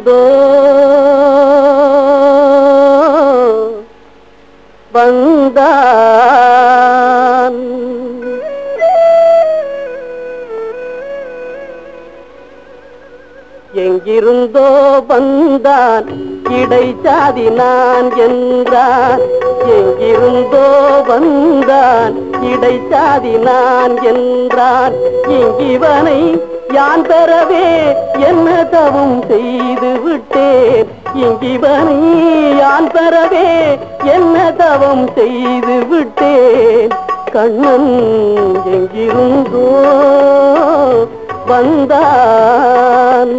எங்கிருந்தோ வந்தான். எங்கிருந்தோ வந்தான். இடைச்சாதி நான் என்றான். எங்கிருந்தோ வந்தான். இடைச்சாதி நான் என்றான். இங்கிவனை யான் பெறவே என்ன தவம் செய்து விட்டேன் இங்கிவனை யான் பெறவே என்ன தவம் செய்து விட்டேன் கண்ணன் எங்கிருந்தோ வந்தான்.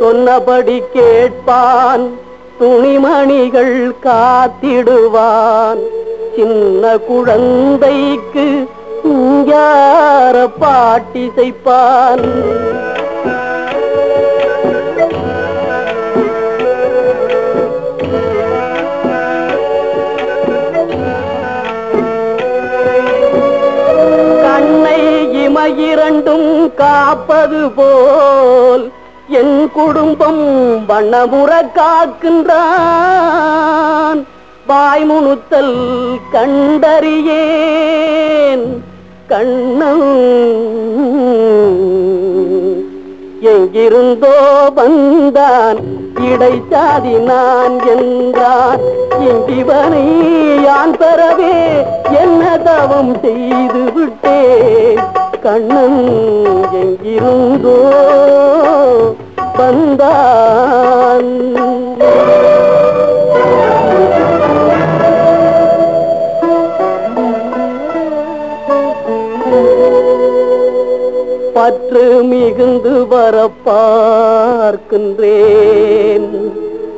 சொன்னபடி கேட்பான். துணிமணிகள் காத்திடுவான். சின்ன குழந்தைக்கு யார பாட்டிசைப்பான் கண்ணை இமையிரண்டும் காப்பது போல் குடும்பம் வண்ணமுற காக்கின்றான். வாய்முணுத்தல் கண்டறியேன். கண்ணம் எங்கிருந்தோ வந்தான். இடைச்சாதி நான் என்றான். இங்கிவனை யான் பெறவே என்ன தவம் செய்து விட்டேன். கண்ணன் எங்கிருந்தோ பற்று மிகுந்து வர பார்க்கின்றேன்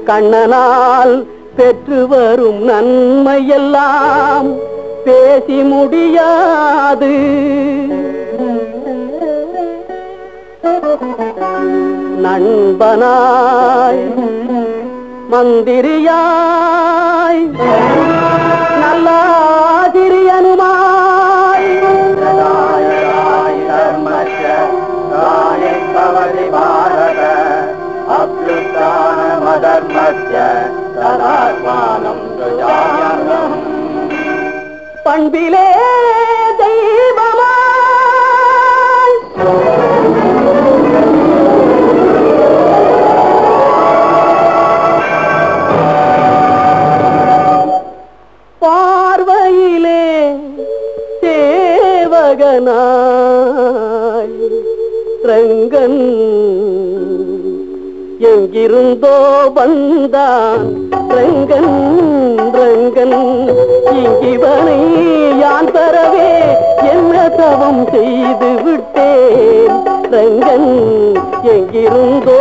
கண்ணனால் பெற்று வரும் நன்மையெல்லாம் பேசி முடியாது. நண்பனாய் மந்திரியாய் நல்லா பண்பிலே தெய்வமாய். பார்வையிலே சேவகனாய் ரங்கன் எங்கிருந்தோ வந்தான். ரங்கன் ரங்கன் இங்கிவனை யான் பெறவே என்ன தவம் செய்து விட்டேன்? ரங்கன் எங்கிருந்தோ